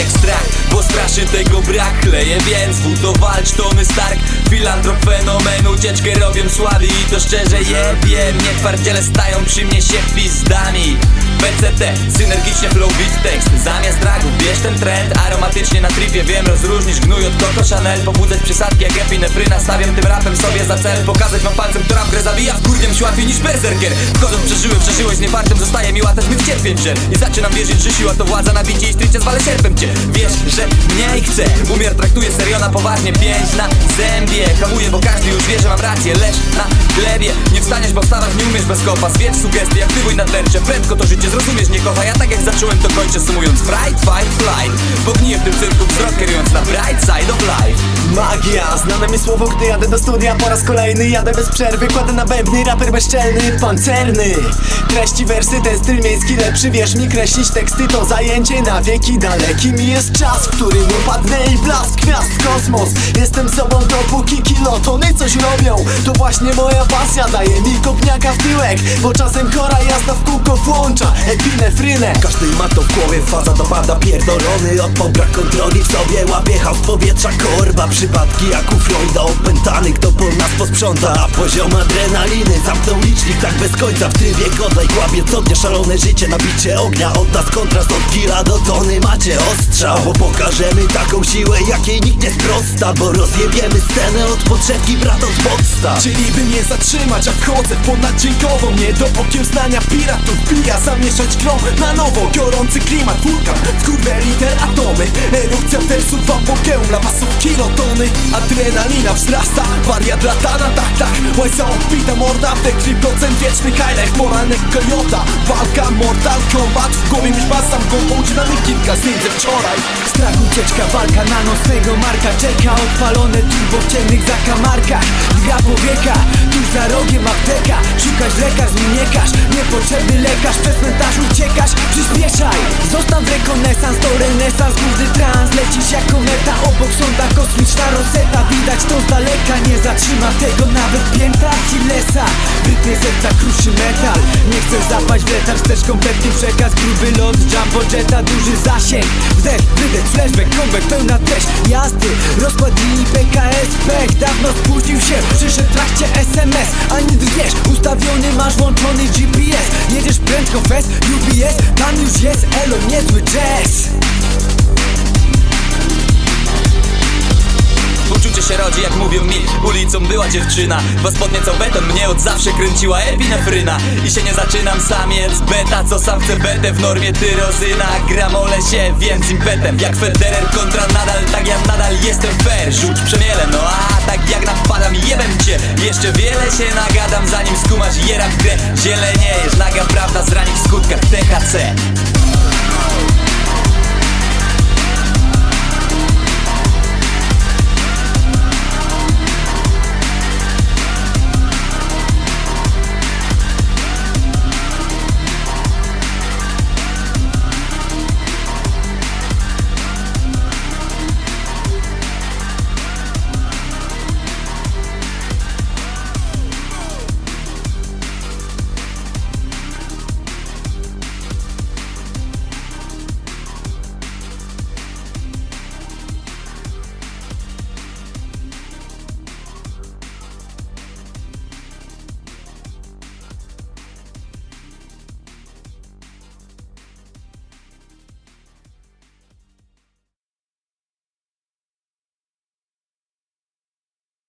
extract. Bo straszy tego brak Kleję więc wód to walcz Tony Stark. Filantrop fenomen Ucieczkę robią słabi I to szczerze jebie mnie Twardziele stają przy mnie się pizdami PCT, synergicznie flow beat tekst. Zamiast dragów bierz ten trend. Aromatycznie na tripie wiem rozróżnić gnój od Coco Chanel. Pobudzać przysadki jak epinefryna Stawiam tym rapem sobie za cel. Pokazać wam palcem, która w grę zabija. Wkurwiam się łatwiej niż berserker. Wchodząc przeżyłem, przeżyłeś nie fartem Zostaje mi łatać mych cierpień żel I zaczynam wierzyć, że siła to władza na bicie i strycie zwalę sierpem cię. Wiesz, że mniej chcę. Umiar traktuje serio na poważnie. Pięć na zębie już że mam rację Leż na glebie Nie wstaniesz, bo wstawać nie umiesz bez kopa. Zwiedz sugestie, aktywuj nadnercze Prędko to życie zrozumiesz, nie kocha Ja tak jak zacząłem to kończę sumując. Fright, fight, flight. Pogniję w tym cyrku wzrok kierując na bright side of life. Magia, znane mi słowo, gdy jadę do studia po raz kolejny. Jadę bez przerwy, kładę na bębny, raper bezczelny, pancerny. Treści, wersy, ten styl miejski lepszy, wierz mi Kreślić teksty to zajęcie na wieki. Daleki mi jest czas, w którym upadnę i blask Gwiazd, kosmos, jestem sobą dopóki kilotony coś robią To właśnie moja pasja, daje mi kopniaka w tyłek Bo czasem chora jazda w kółko włącza epinefrynę Każdy ma to w głowie, faza dopada pierdolony Odpał brak kontroli w sobie, łapie z powietrza. Korba Przypadki jak u Floyda opętany, kto po nas posprząta. A poziom adrenaliny zamknął licznik tak bez końca. W trybie godaj kłapie co szalone życie Nabicie ognia od nas kontrast od kila do tony. Macie ostrzał, bo pokażemy taką siłę jakiej nikt nie sprosta Bo rozjebiemy scenę od podszewki, brat od podstaw Chcieliby mnie zatrzymać, a wchodzę w ponaddziękową Nie do okiełznania piratów. Bija Zamieszać grom na nowo Gorący klimat, wulkan, wkurwę liter atomy Erupcja wersów apogeum Dla wasów kilotony Adrenalina wzrasta, wariat lata na taktach Łajsa odbita morda, w krwi procent wieczny highlight Poranek kojota, walka Mortal Kombat W głowie mi pasam głową ucinany kilka zdjęć wczoraj. Strach, ucieczka, walka na nocnego marka. Czeka odpalone turbo w ciemnych zakamarkach. Dwa powieka, tuż za rogiem apteka. Szukać lekarz, zmieniekasz Niepotrzebny lekarz, przez cmentarz uciekasz Przyspieszaj, zostaw rekonesans To renesans, główny trans Lecisz jak kometa, obok sonda Kosmiczna roseta, widać to z daleka Nie zatrzyma tego nawet pięta Achillesa. W rytmie serca kruszy metal. Nie chcesz zapaść w letarz, chcesz kompletny przekaz. Gruby lot, jumbo jetta, duży zasięg. Wdech, wydech, flashback, comeback, pełna treść. Jazdy, rozkład linii PKS Pech, dawno spóźnił się, przyszedł w trakcie SMS nie drgniesz, ustawiony masz włączony GPS Jedziesz prędko fest, UBS, tam już jest elo, niezły jazz się rodzi, jak mówią mi Ulicą była dziewczyna Was podniecał beton, mnie od zawsze kręciła epinefryna. I się nie zaczynam samiec Beta, co sam chce betę W normie tyrozyna. Gramole się, więc impetem Jak Federer kontra nadal Tak ja nadal jestem fair. Rzuć przemiele, no a tak jak napadam Jebem cię, jeszcze wiele się nagadam Zanim skumasz jera w grę. Zieleniejesz, naga prawda zrani w skutkach THC